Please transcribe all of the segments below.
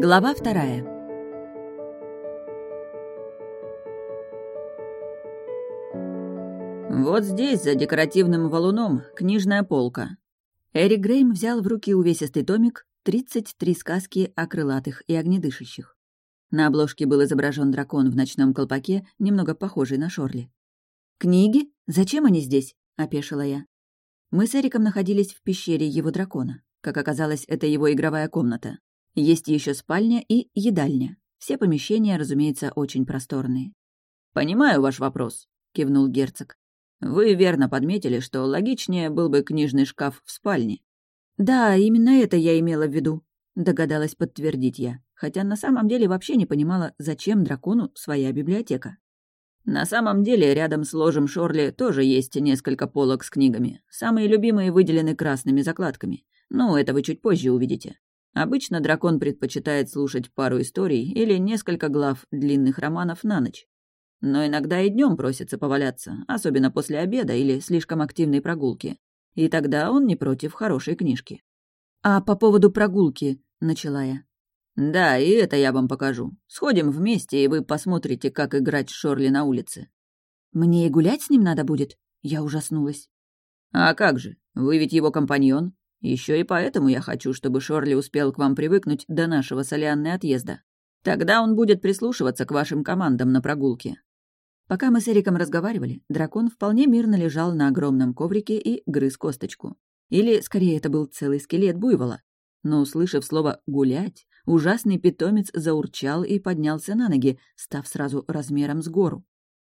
Глава вторая. «Вот здесь, за декоративным валуном, книжная полка». Эрик Грейм взял в руки увесистый томик «33 сказки о крылатых и огнедышащих». На обложке был изображен дракон в ночном колпаке, немного похожий на Шорли. «Книги? Зачем они здесь?» — опешила я. Мы с Эриком находились в пещере его дракона. Как оказалось, это его игровая комната. Есть еще спальня и едальня. Все помещения, разумеется, очень просторные. «Понимаю ваш вопрос», — кивнул герцог. «Вы верно подметили, что логичнее был бы книжный шкаф в спальне». «Да, именно это я имела в виду», — догадалась подтвердить я, хотя на самом деле вообще не понимала, зачем дракону своя библиотека. На самом деле, рядом с ложем Шорли тоже есть несколько полок с книгами. Самые любимые выделены красными закладками. Ну, это вы чуть позже увидите. Обычно дракон предпочитает слушать пару историй или несколько глав длинных романов на ночь. Но иногда и днем просится поваляться, особенно после обеда или слишком активной прогулки. И тогда он не против хорошей книжки. «А по поводу прогулки», — начала я. «Да, и это я вам покажу. Сходим вместе, и вы посмотрите, как играть Шорли на улице». «Мне и гулять с ним надо будет?» Я ужаснулась. «А как же? Вы ведь его компаньон. Еще и поэтому я хочу, чтобы Шорли успел к вам привыкнуть до нашего солянной отъезда. Тогда он будет прислушиваться к вашим командам на прогулке». Пока мы с Эриком разговаривали, дракон вполне мирно лежал на огромном коврике и грыз косточку. Или, скорее, это был целый скелет буйвола. Но, услышав слово «гулять», ужасный питомец заурчал и поднялся на ноги, став сразу размером с гору.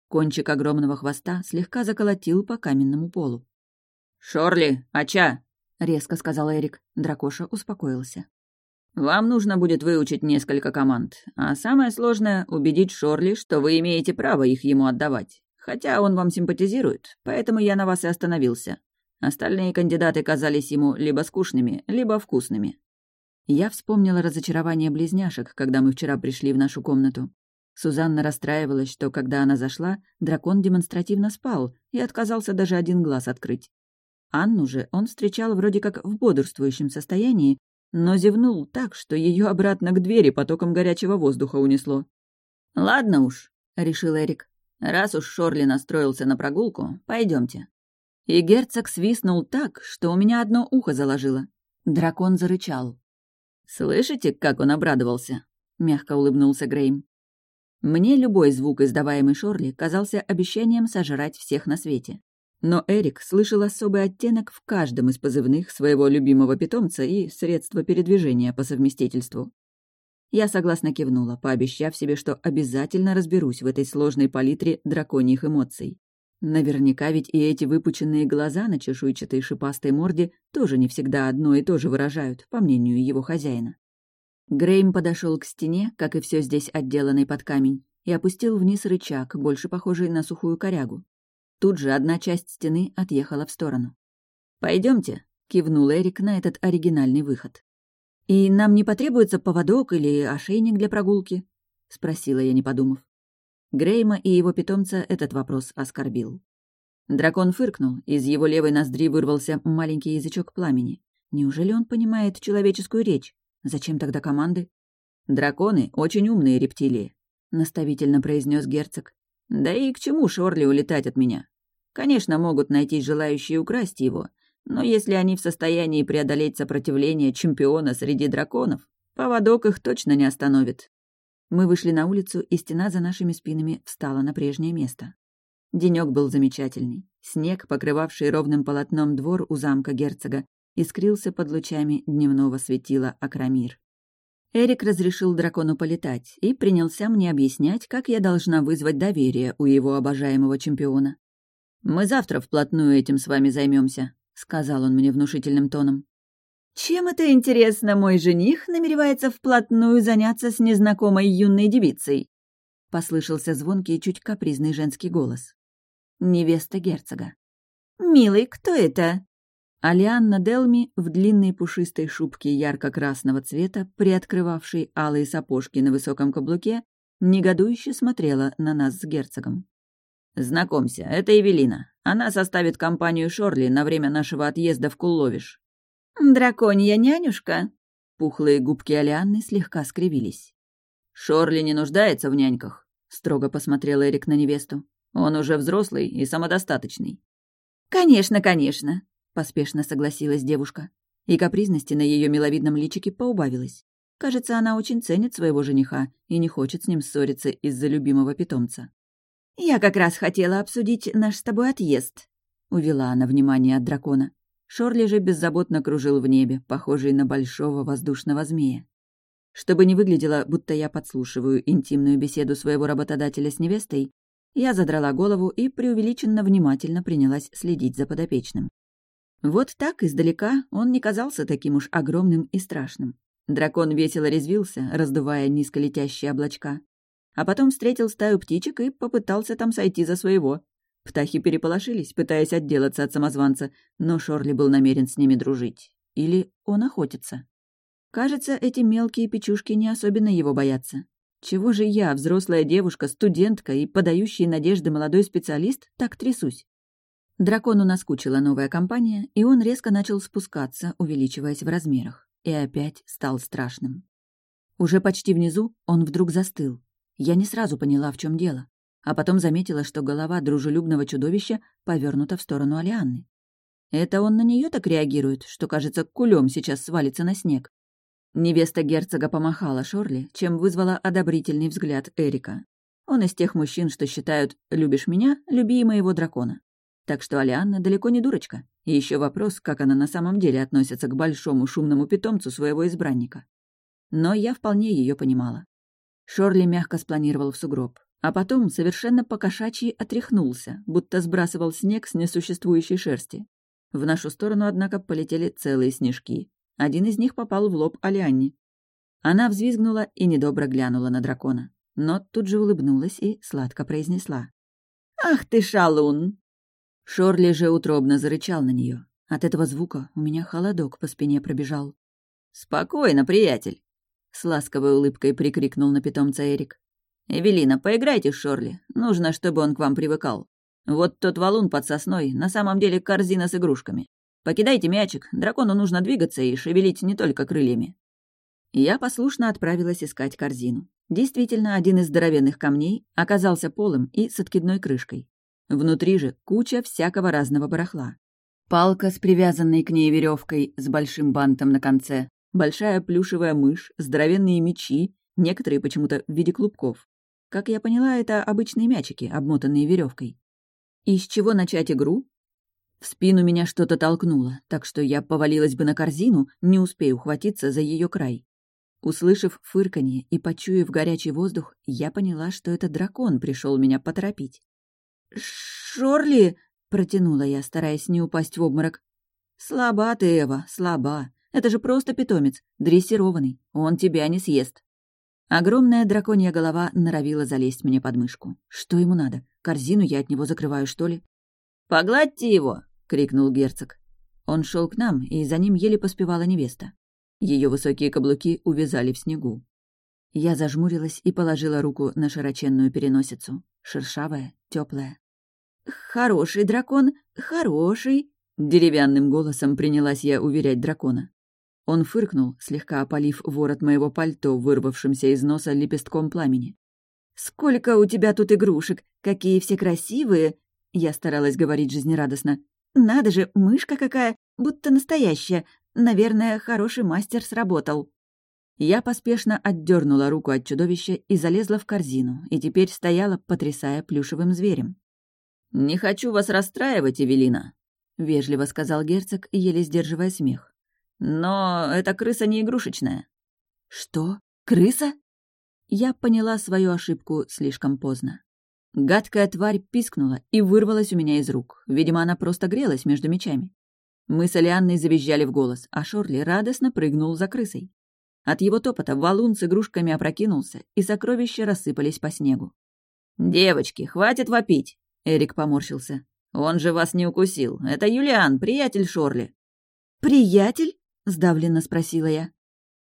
Кончик огромного хвоста слегка заколотил по каменному полу. «Шорли, Ача, — резко сказал Эрик. Дракоша успокоился. «Вам нужно будет выучить несколько команд, а самое сложное — убедить Шорли, что вы имеете право их ему отдавать. Хотя он вам симпатизирует, поэтому я на вас и остановился. Остальные кандидаты казались ему либо скучными, либо вкусными». Я вспомнила разочарование близняшек, когда мы вчера пришли в нашу комнату. Сузанна расстраивалась, что, когда она зашла, дракон демонстративно спал и отказался даже один глаз открыть. Анну же он встречал вроде как в бодрствующем состоянии, но зевнул так, что ее обратно к двери потоком горячего воздуха унесло. «Ладно уж», — решил Эрик. «Раз уж Шорли настроился на прогулку, пойдемте. И герцог свистнул так, что у меня одно ухо заложило. Дракон зарычал. «Слышите, как он обрадовался?» — мягко улыбнулся Грейм. Мне любой звук, издаваемый Шорли, казался обещанием сожрать всех на свете. Но Эрик слышал особый оттенок в каждом из позывных своего любимого питомца и средства передвижения по совместительству. Я согласно кивнула, пообещав себе, что обязательно разберусь в этой сложной палитре драконьих эмоций. Наверняка ведь и эти выпученные глаза на чешуйчатой шипастой морде тоже не всегда одно и то же выражают, по мнению его хозяина. Грейм подошел к стене, как и все здесь отделанный под камень, и опустил вниз рычаг, больше похожий на сухую корягу. Тут же одна часть стены отъехала в сторону. Пойдемте, кивнул Эрик на этот оригинальный выход. «И нам не потребуется поводок или ошейник для прогулки?» — спросила я, не подумав. Грейма и его питомца этот вопрос оскорбил. Дракон фыркнул, из его левой ноздри вырвался маленький язычок пламени. Неужели он понимает человеческую речь? Зачем тогда команды? «Драконы — очень умные рептилии», — наставительно произнес герцог. «Да и к чему Шорли улетать от меня? Конечно, могут найти желающие украсть его, но если они в состоянии преодолеть сопротивление чемпиона среди драконов, поводок их точно не остановит. Мы вышли на улицу, и стена за нашими спинами встала на прежнее место. Денёк был замечательный. Снег, покрывавший ровным полотном двор у замка герцога, искрился под лучами дневного светила Акрамир. Эрик разрешил дракону полетать и принялся мне объяснять, как я должна вызвать доверие у его обожаемого чемпиона. «Мы завтра вплотную этим с вами займемся, сказал он мне внушительным тоном. «Чем это интересно, мой жених намеревается вплотную заняться с незнакомой юной девицей?» — послышался звонкий и чуть капризный женский голос. Невеста герцога. «Милый, кто это?» Алианна Делми в длинной пушистой шубке ярко-красного цвета, приоткрывавшей алые сапожки на высоком каблуке, негодующе смотрела на нас с герцогом. «Знакомься, это Эвелина. Она составит компанию Шорли на время нашего отъезда в Кулловиш». «Драконья нянюшка?» Пухлые губки Алианны слегка скривились. «Шорли не нуждается в няньках», — строго посмотрел Эрик на невесту. «Он уже взрослый и самодостаточный». «Конечно, конечно», — поспешно согласилась девушка. И капризности на ее миловидном личике поубавилось. Кажется, она очень ценит своего жениха и не хочет с ним ссориться из-за любимого питомца. «Я как раз хотела обсудить наш с тобой отъезд», — увела она внимание от дракона. Шорли же беззаботно кружил в небе, похожий на большого воздушного змея. Чтобы не выглядело, будто я подслушиваю интимную беседу своего работодателя с невестой, я задрала голову и преувеличенно внимательно принялась следить за подопечным. Вот так, издалека, он не казался таким уж огромным и страшным. Дракон весело резвился, раздувая низколетящие облачка. А потом встретил стаю птичек и попытался там сойти за своего. Птахи переполошились, пытаясь отделаться от самозванца, но Шорли был намерен с ними дружить. Или он охотится. Кажется, эти мелкие печушки не особенно его боятся. Чего же я, взрослая девушка, студентка и подающий надежды молодой специалист, так трясусь? Дракону наскучила новая компания, и он резко начал спускаться, увеличиваясь в размерах. И опять стал страшным. Уже почти внизу он вдруг застыл. Я не сразу поняла, в чем дело а потом заметила, что голова дружелюбного чудовища повернута в сторону Алианны. Это он на нее так реагирует, что, кажется, кулем сейчас свалится на снег. Невеста герцога помахала Шорли, чем вызвала одобрительный взгляд Эрика. Он из тех мужчин, что считают «любишь меня, люби и моего дракона». Так что Алианна далеко не дурочка. И еще вопрос, как она на самом деле относится к большому шумному питомцу своего избранника. Но я вполне ее понимала. Шорли мягко спланировал в сугроб. А потом совершенно покошачьи отряхнулся, будто сбрасывал снег с несуществующей шерсти. В нашу сторону, однако, полетели целые снежки. Один из них попал в лоб Алианне. Она взвизгнула и недобро глянула на дракона. Но тут же улыбнулась и сладко произнесла. «Ах ты, шалун!» Шорли же утробно зарычал на нее. От этого звука у меня холодок по спине пробежал. «Спокойно, приятель!» С ласковой улыбкой прикрикнул на питомца Эрик. «Эвелина, поиграйте с Шорли. Нужно, чтобы он к вам привыкал. Вот тот валун под сосной, на самом деле корзина с игрушками. Покидайте мячик, дракону нужно двигаться и шевелить не только крыльями». Я послушно отправилась искать корзину. Действительно, один из здоровенных камней оказался полым и с откидной крышкой. Внутри же куча всякого разного барахла. Палка с привязанной к ней веревкой с большим бантом на конце, большая плюшевая мышь, здоровенные мечи, некоторые почему-то в виде клубков. Как я поняла, это обычные мячики, обмотанные веревкой. И с чего начать игру? В спину меня что-то толкнуло, так что я повалилась бы на корзину, не успею ухватиться за ее край. Услышав фырканье и почуяв горячий воздух, я поняла, что это дракон пришел меня поторопить. «Шорли!» — протянула я, стараясь не упасть в обморок. «Слаба ты, Эва, слаба. Это же просто питомец, дрессированный. Он тебя не съест». Огромная драконья голова норовила залезть мне под мышку. Что ему надо? Корзину я от него закрываю, что ли? «Погладьте его!» — крикнул герцог. Он шел к нам, и за ним еле поспевала невеста. Ее высокие каблуки увязали в снегу. Я зажмурилась и положила руку на широченную переносицу. Шершавая, теплая. «Хороший дракон, хороший!» Деревянным голосом принялась я уверять дракона. Он фыркнул, слегка опалив ворот моего пальто, вырвавшимся из носа лепестком пламени. «Сколько у тебя тут игрушек! Какие все красивые!» Я старалась говорить жизнерадостно. «Надо же, мышка какая! Будто настоящая! Наверное, хороший мастер сработал!» Я поспешно отдернула руку от чудовища и залезла в корзину, и теперь стояла, потрясая плюшевым зверем. «Не хочу вас расстраивать, Эвелина», — вежливо сказал герцог, еле сдерживая смех. Но эта крыса не игрушечная. Что? Крыса? Я поняла свою ошибку слишком поздно. Гадкая тварь пискнула и вырвалась у меня из рук. Видимо, она просто грелась между мечами. Мы с Алианной завизжали в голос, а Шорли радостно прыгнул за крысой. От его топота валун с игрушками опрокинулся, и сокровища рассыпались по снегу. «Девочки, хватит вопить!» — Эрик поморщился. «Он же вас не укусил. Это Юлиан, приятель Шорли». «Приятель?» — сдавленно спросила я.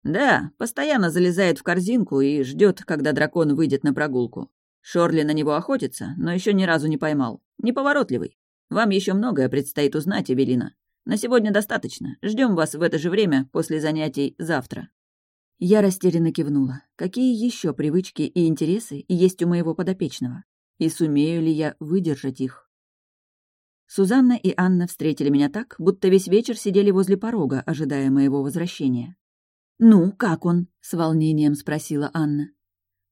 «Да, постоянно залезает в корзинку и ждет, когда дракон выйдет на прогулку. Шорли на него охотится, но еще ни разу не поймал. Неповоротливый. Вам еще многое предстоит узнать, Эвелина. На сегодня достаточно. Ждем вас в это же время после занятий завтра». Я растерянно кивнула. Какие еще привычки и интересы есть у моего подопечного? И сумею ли я выдержать их? Сузанна и Анна встретили меня так, будто весь вечер сидели возле порога, ожидая моего возвращения. «Ну, как он?» — с волнением спросила Анна.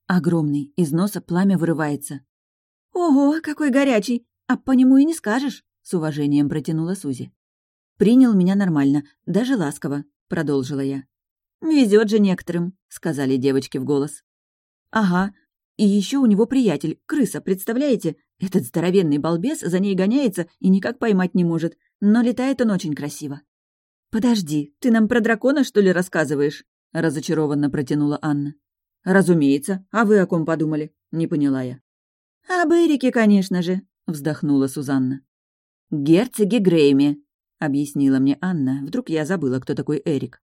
«Огромный, из носа пламя вырывается». «Ого, какой горячий! А по нему и не скажешь!» — с уважением протянула Сузи. «Принял меня нормально, даже ласково», — продолжила я. «Везет же некоторым», — сказали девочки в голос. «Ага, и еще у него приятель, крыса, представляете? Этот здоровенный балбес за ней гоняется и никак поймать не может, но летает он очень красиво». «Подожди, ты нам про дракона, что ли, рассказываешь?» — разочарованно протянула Анна. «Разумеется. А вы о ком подумали?» — не поняла я. «Об Эрике, конечно же», — вздохнула Сузанна. «Герцоге Грейме», — объяснила мне Анна. Вдруг я забыла, кто такой Эрик.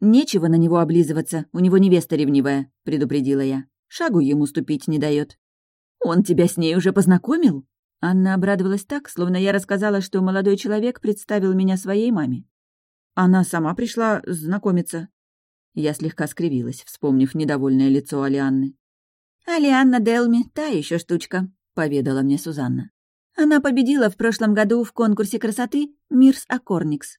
«Нечего на него облизываться, у него невеста ревнивая», — предупредила я. «Шагу ему ступить не дает. «Он тебя с ней уже познакомил?» Анна обрадовалась так, словно я рассказала, что молодой человек представил меня своей маме. Она сама пришла знакомиться. Я слегка скривилась, вспомнив недовольное лицо Алианны. «Алианна Делми — та еще штучка», — поведала мне Сузанна. «Она победила в прошлом году в конкурсе красоты «Мирс Акорникс».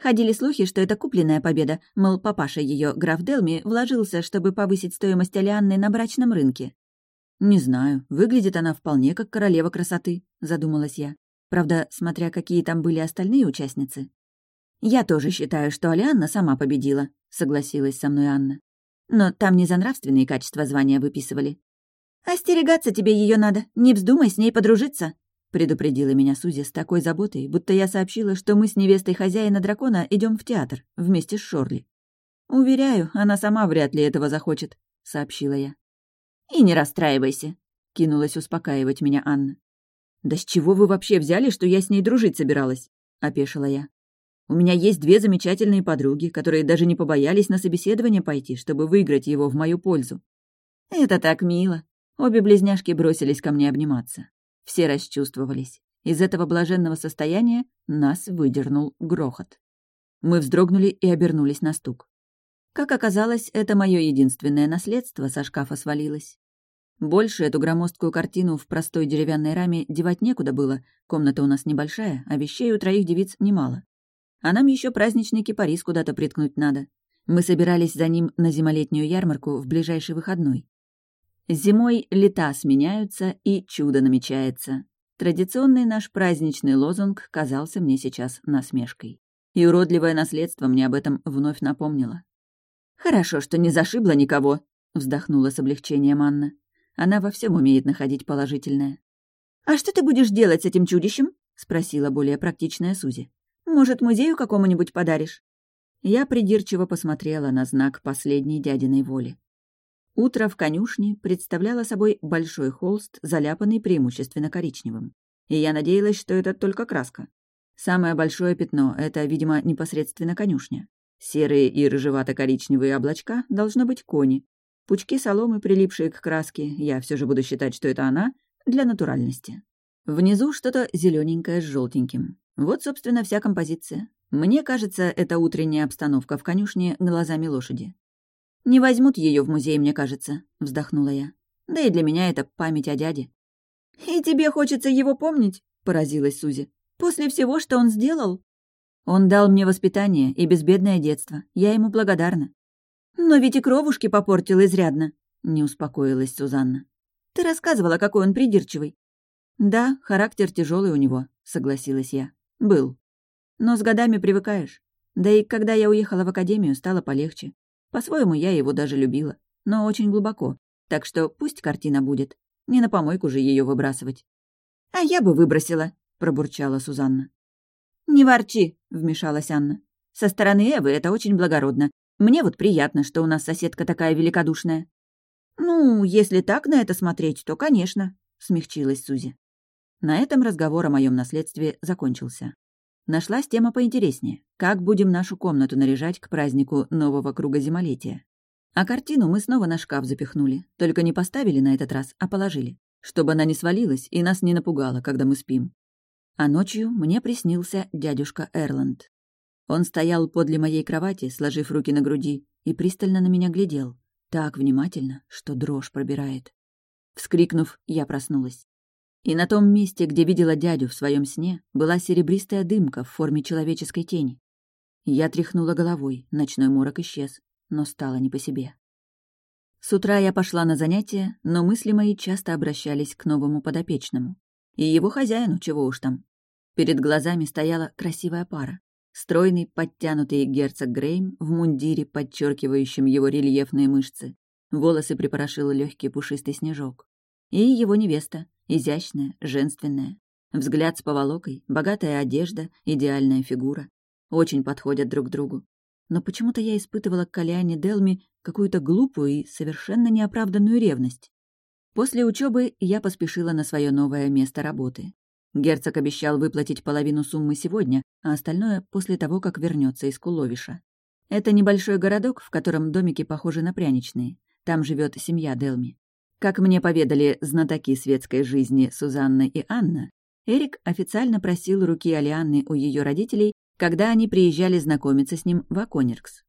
Ходили слухи, что это купленная победа, мол, папаша ее, граф Делми, вложился, чтобы повысить стоимость Алианны на брачном рынке. «Не знаю, выглядит она вполне как королева красоты», — задумалась я. Правда, смотря какие там были остальные участницы. «Я тоже считаю, что Алианна сама победила», — согласилась со мной Анна. «Но там не за нравственные качества звания выписывали». «Остерегаться тебе ее надо, не вздумай с ней подружиться», предупредила меня Сузи с такой заботой, будто я сообщила, что мы с невестой хозяина дракона идем в театр вместе с Шорли. «Уверяю, она сама вряд ли этого захочет», — сообщила я. «И не расстраивайся», — кинулась успокаивать меня Анна. «Да с чего вы вообще взяли, что я с ней дружить собиралась?» — опешила я. «У меня есть две замечательные подруги, которые даже не побоялись на собеседование пойти, чтобы выиграть его в мою пользу». «Это так мило». Обе близняшки бросились ко мне обниматься. Все расчувствовались. Из этого блаженного состояния нас выдернул грохот. Мы вздрогнули и обернулись на стук. Как оказалось, это мое единственное наследство со шкафа свалилось. Больше эту громоздкую картину в простой деревянной раме девать некуда было, комната у нас небольшая, а вещей у троих девиц немало. А нам еще праздничный кипарис куда-то приткнуть надо. Мы собирались за ним на зимолетнюю ярмарку в ближайший выходной. Зимой лета сменяются, и чудо намечается. Традиционный наш праздничный лозунг казался мне сейчас насмешкой. И уродливое наследство мне об этом вновь напомнило. «Хорошо, что не зашибло никого», — вздохнула с облегчением Анна. Она во всем умеет находить положительное. «А что ты будешь делать с этим чудищем?» — спросила более практичная Сузи. «Может, музею какому-нибудь подаришь?» Я придирчиво посмотрела на знак последней дядиной воли. Утро в конюшне представляло собой большой холст, заляпанный преимущественно коричневым. И я надеялась, что это только краска. Самое большое пятно — это, видимо, непосредственно конюшня. Серые и рыжевато-коричневые облачка должно быть кони. Пучки соломы, прилипшие к краске, я все же буду считать, что это она, для натуральности. Внизу что-то зелененькое с желтеньким. Вот, собственно, вся композиция. Мне кажется, это утренняя обстановка в конюшне глазами лошади. «Не возьмут ее в музей, мне кажется», — вздохнула я. «Да и для меня это память о дяде». «И тебе хочется его помнить?» — поразилась Сузи. «После всего, что он сделал?» «Он дал мне воспитание и безбедное детство. Я ему благодарна». «Но ведь и кровушки попортил изрядно», — не успокоилась Сузанна. «Ты рассказывала, какой он придирчивый». «Да, характер тяжелый у него», — согласилась я. «Был. Но с годами привыкаешь. Да и когда я уехала в академию, стало полегче. По-своему, я его даже любила, но очень глубоко. Так что пусть картина будет. Не на помойку же ее выбрасывать. «А я бы выбросила», — пробурчала Сузанна. «Не ворчи», — вмешалась Анна. «Со стороны Эвы это очень благородно. Мне вот приятно, что у нас соседка такая великодушная». «Ну, если так на это смотреть, то, конечно», — смягчилась Сузи. На этом разговор о моем наследстве закончился. Нашлась тема поинтереснее. Как будем нашу комнату наряжать к празднику нового круга зимолетия? А картину мы снова на шкаф запихнули. Только не поставили на этот раз, а положили. Чтобы она не свалилась и нас не напугала, когда мы спим. А ночью мне приснился дядюшка Эрланд. Он стоял подле моей кровати, сложив руки на груди, и пристально на меня глядел, так внимательно, что дрожь пробирает. Вскрикнув, я проснулась. И на том месте, где видела дядю в своем сне, была серебристая дымка в форме человеческой тени. Я тряхнула головой, ночной морок исчез, но стало не по себе. С утра я пошла на занятия, но мысли мои часто обращались к новому подопечному. И его хозяину, чего уж там. Перед глазами стояла красивая пара. Стройный, подтянутый герцог Грейм в мундире, подчеркивающем его рельефные мышцы. Волосы припорошил легкий пушистый снежок. И его невеста, изящная, женственная. Взгляд с поволокой, богатая одежда, идеальная фигура. Очень подходят друг другу. Но почему-то я испытывала к Калиане Делми какую-то глупую и совершенно неоправданную ревность. После учебы я поспешила на свое новое место работы. Герцог обещал выплатить половину суммы сегодня, а остальное — после того, как вернется из Куловиша. Это небольшой городок, в котором домики похожи на пряничные. Там живет семья Делми. Как мне поведали знатоки светской жизни Сузанна и Анна, Эрик официально просил руки Алианны у ее родителей, когда они приезжали знакомиться с ним в Акониркс.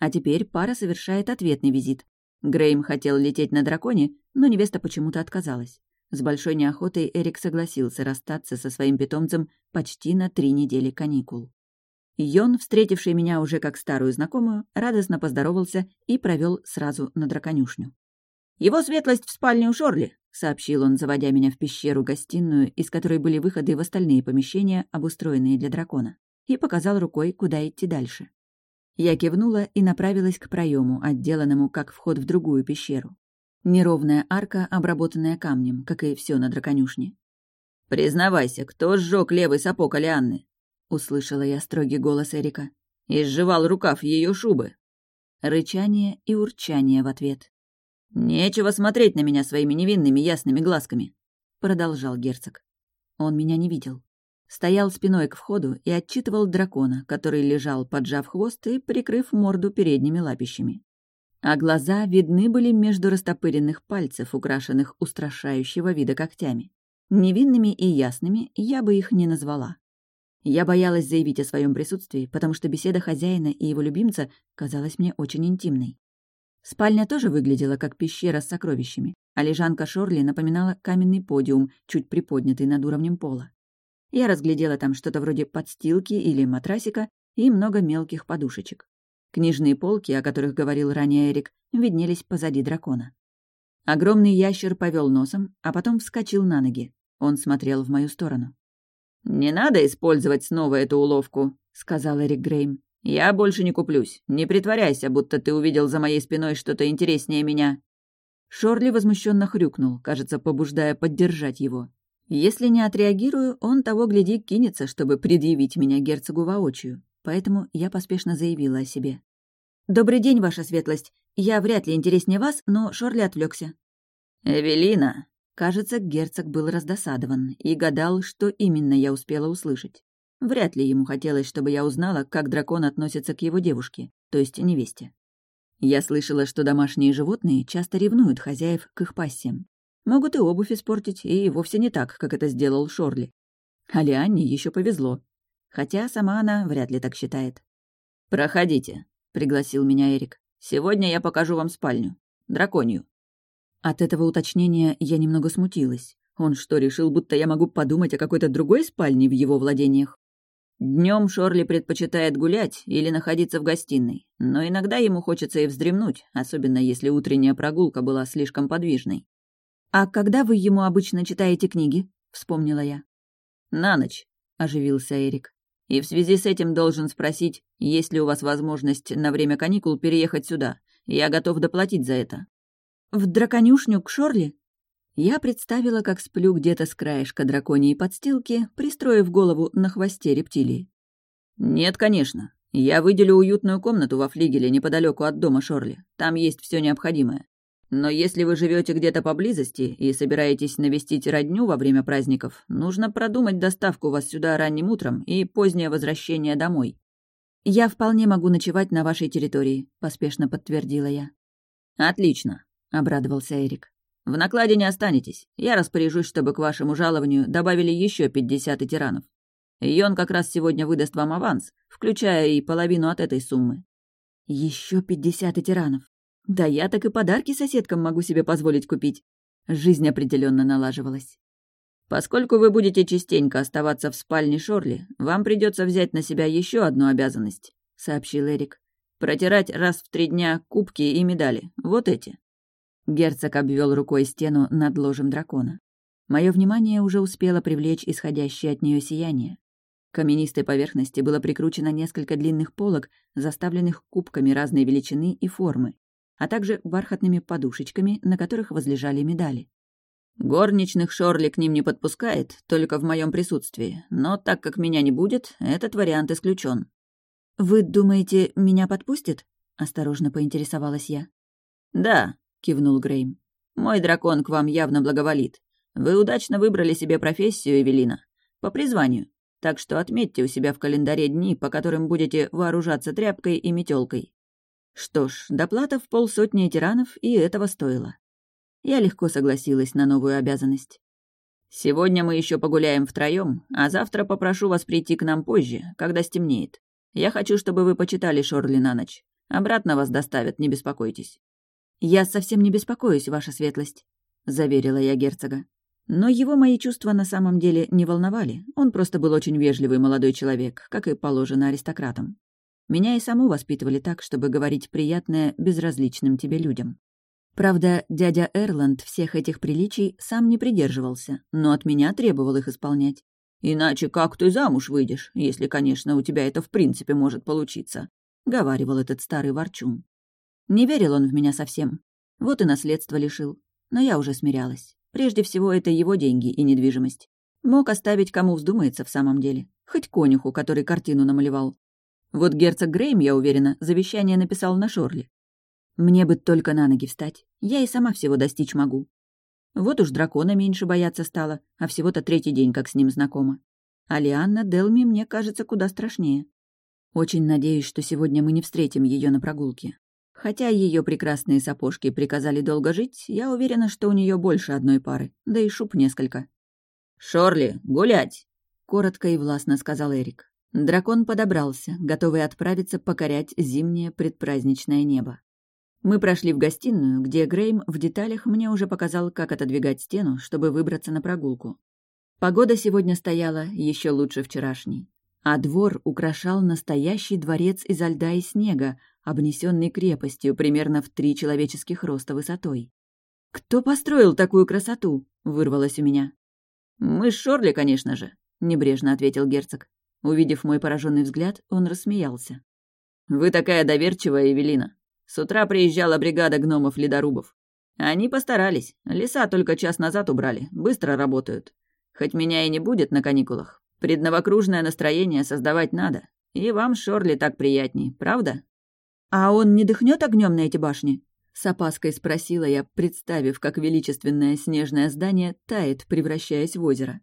А теперь пара совершает ответный визит. Грейм хотел лететь на драконе, но невеста почему-то отказалась. С большой неохотой Эрик согласился расстаться со своим питомцем почти на три недели каникул. Йон, встретивший меня уже как старую знакомую, радостно поздоровался и провел сразу на драконюшню. «Его светлость в спальне у Шорли», — сообщил он, заводя меня в пещеру-гостиную, из которой были выходы в остальные помещения, обустроенные для дракона, и показал рукой, куда идти дальше. Я кивнула и направилась к проему, отделанному как вход в другую пещеру. Неровная арка, обработанная камнем, как и все на драконюшне. «Признавайся, кто сжег левый сапог Алианны?» — услышала я строгий голос Эрика. «И сживал рукав ее шубы». Рычание и урчание в ответ. «Нечего смотреть на меня своими невинными ясными глазками», — продолжал герцог. Он меня не видел. Стоял спиной к входу и отчитывал дракона, который лежал, поджав хвост и прикрыв морду передними лапищами а глаза видны были между растопыренных пальцев, украшенных устрашающего вида когтями. Невинными и ясными я бы их не назвала. Я боялась заявить о своем присутствии, потому что беседа хозяина и его любимца казалась мне очень интимной. Спальня тоже выглядела как пещера с сокровищами, а лежанка Шорли напоминала каменный подиум, чуть приподнятый над уровнем пола. Я разглядела там что-то вроде подстилки или матрасика и много мелких подушечек. Книжные полки, о которых говорил ранее Эрик, виднелись позади дракона. Огромный ящер повел носом, а потом вскочил на ноги. Он смотрел в мою сторону. «Не надо использовать снова эту уловку», — сказал Эрик Грейм. «Я больше не куплюсь. Не притворяйся, будто ты увидел за моей спиной что-то интереснее меня». Шорли возмущенно хрюкнул, кажется, побуждая поддержать его. Если не отреагирую, он того гляди кинется, чтобы предъявить меня герцогу воочию поэтому я поспешно заявила о себе. «Добрый день, ваша светлость. Я вряд ли интереснее вас, но Шорли отвлекся. «Эвелина!» Кажется, герцог был раздосадован и гадал, что именно я успела услышать. Вряд ли ему хотелось, чтобы я узнала, как дракон относится к его девушке, то есть невесте. Я слышала, что домашние животные часто ревнуют хозяев к их пассиям. Могут и обувь испортить, и вовсе не так, как это сделал Шорли. А Лианне еще повезло. Хотя сама она вряд ли так считает. «Проходите», — пригласил меня Эрик. «Сегодня я покажу вам спальню. Драконью». От этого уточнения я немного смутилась. Он что, решил, будто я могу подумать о какой-то другой спальне в его владениях? Днем Шорли предпочитает гулять или находиться в гостиной, но иногда ему хочется и вздремнуть, особенно если утренняя прогулка была слишком подвижной. «А когда вы ему обычно читаете книги?» — вспомнила я. «На ночь», — оживился Эрик. И в связи с этим должен спросить, есть ли у вас возможность на время каникул переехать сюда. Я готов доплатить за это». «В драконюшню к Шорли?» Я представила, как сплю где-то с краешка драконьей подстилки, пристроив голову на хвосте рептилии. «Нет, конечно. Я выделю уютную комнату во флигеле неподалеку от дома Шорли. Там есть все необходимое. Но если вы живете где-то поблизости и собираетесь навестить родню во время праздников, нужно продумать доставку вас сюда ранним утром и позднее возвращение домой. «Я вполне могу ночевать на вашей территории», — поспешно подтвердила я. «Отлично», — обрадовался Эрик. В накладе не останетесь. Я распоряжусь, чтобы к вашему жалованию добавили еще пятьдесят тиранов. И он как раз сегодня выдаст вам аванс, включая и половину от этой суммы. Еще пятьдесят тиранов. Да я так и подарки соседкам могу себе позволить купить. Жизнь определенно налаживалась. Поскольку вы будете частенько оставаться в спальне Шорли, вам придется взять на себя еще одну обязанность, сообщил Эрик. Протирать раз в три дня кубки и медали. Вот эти. Герцог обвел рукой стену над ложем дракона. Мое внимание уже успело привлечь исходящее от нее сияние. К каменистой поверхности было прикручено несколько длинных полок, заставленных кубками разной величины и формы, а также бархатными подушечками, на которых возлежали медали. Горничных Шорли к ним не подпускает, только в моем присутствии, но так как меня не будет, этот вариант исключен. «Вы думаете, меня подпустит?» — осторожно поинтересовалась я. «Да», — кивнул Грейм. «Мой дракон к вам явно благоволит. Вы удачно выбрали себе профессию, Эвелина. По призванию. Так что отметьте у себя в календаре дни, по которым будете вооружаться тряпкой и метелкой. Что ж, доплата в полсотни тиранов и этого стоило. Я легко согласилась на новую обязанность. Сегодня мы еще погуляем втроем, а завтра попрошу вас прийти к нам позже, когда стемнеет. Я хочу, чтобы вы почитали Шорли на ночь. Обратно вас доставят, не беспокойтесь. «Я совсем не беспокоюсь, ваша светлость», — заверила я герцога. Но его мои чувства на самом деле не волновали. Он просто был очень вежливый молодой человек, как и положено аристократам. Меня и саму воспитывали так, чтобы говорить приятное безразличным тебе людям. Правда, дядя Эрланд всех этих приличий сам не придерживался, но от меня требовал их исполнять. «Иначе как ты замуж выйдешь, если, конечно, у тебя это в принципе может получиться?» — говаривал этот старый ворчун. Не верил он в меня совсем. Вот и наследство лишил. Но я уже смирялась. Прежде всего, это его деньги и недвижимость. Мог оставить, кому вздумается в самом деле. Хоть конюху, который картину намалевал. Вот герцог Грейм, я уверена, завещание написал на Шорли. Мне бы только на ноги встать. Я и сама всего достичь могу. Вот уж дракона меньше бояться стала, а всего-то третий день, как с ним знакома. А Лианна Делми мне кажется куда страшнее. Очень надеюсь, что сегодня мы не встретим ее на прогулке. Хотя ее прекрасные сапожки приказали долго жить, я уверена, что у нее больше одной пары, да и шуб несколько. «Шорли, гулять!» — коротко и властно сказал Эрик. Дракон подобрался, готовый отправиться покорять зимнее предпраздничное небо. Мы прошли в гостиную, где Грейм в деталях мне уже показал, как отодвигать стену, чтобы выбраться на прогулку. Погода сегодня стояла еще лучше вчерашней. А двор украшал настоящий дворец изо льда и снега, обнесенный крепостью примерно в три человеческих роста высотой. «Кто построил такую красоту?» — вырвалось у меня. «Мы с Шорли, конечно же», — небрежно ответил герцог. Увидев мой пораженный взгляд, он рассмеялся. «Вы такая доверчивая, Эвелина. С утра приезжала бригада гномов-ледорубов. Они постарались. Леса только час назад убрали. Быстро работают. Хоть меня и не будет на каникулах. Предновокружное настроение создавать надо. И вам, Шорли, так приятней, правда? «А он не дыхнет огнем на эти башни?» С опаской спросила я, представив, как величественное снежное здание тает, превращаясь в озеро.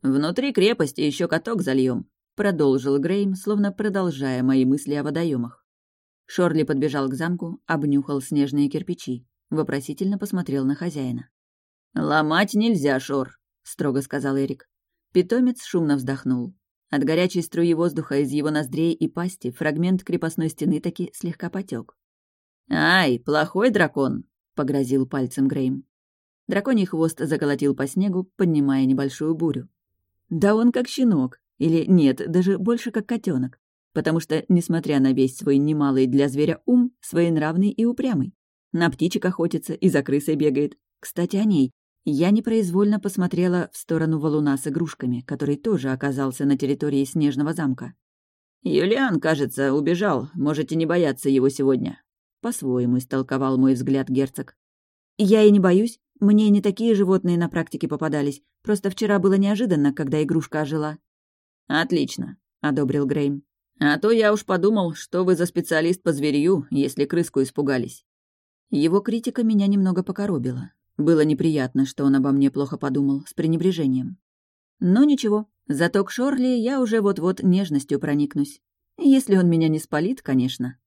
«Внутри крепости еще каток зальем», — продолжил Грейм, словно продолжая мои мысли о водоемах. Шорли подбежал к замку, обнюхал снежные кирпичи, вопросительно посмотрел на хозяина. «Ломать нельзя, Шор», — строго сказал Эрик. Питомец шумно вздохнул. От горячей струи воздуха из его ноздрей и пасти фрагмент крепостной стены таки слегка потек. «Ай, плохой дракон!» — погрозил пальцем Грейм. Драконий хвост заколотил по снегу, поднимая небольшую бурю. Да он как щенок. Или нет, даже больше как котенок. Потому что, несмотря на весь свой немалый для зверя ум, своенравный и упрямый. На птичек охотится и за крысой бегает. Кстати, о ней. Я непроизвольно посмотрела в сторону валуна с игрушками, который тоже оказался на территории Снежного замка. «Юлиан, кажется, убежал. Можете не бояться его сегодня», — по-своему истолковал мой взгляд герцог. «Я и не боюсь. Мне не такие животные на практике попадались. Просто вчера было неожиданно, когда игрушка ожила». «Отлично», — одобрил Грейм. «А то я уж подумал, что вы за специалист по зверью, если крыску испугались». Его критика меня немного покоробила. Было неприятно, что он обо мне плохо подумал, с пренебрежением. Но ничего, зато к Шорли я уже вот-вот нежностью проникнусь. Если он меня не спалит, конечно.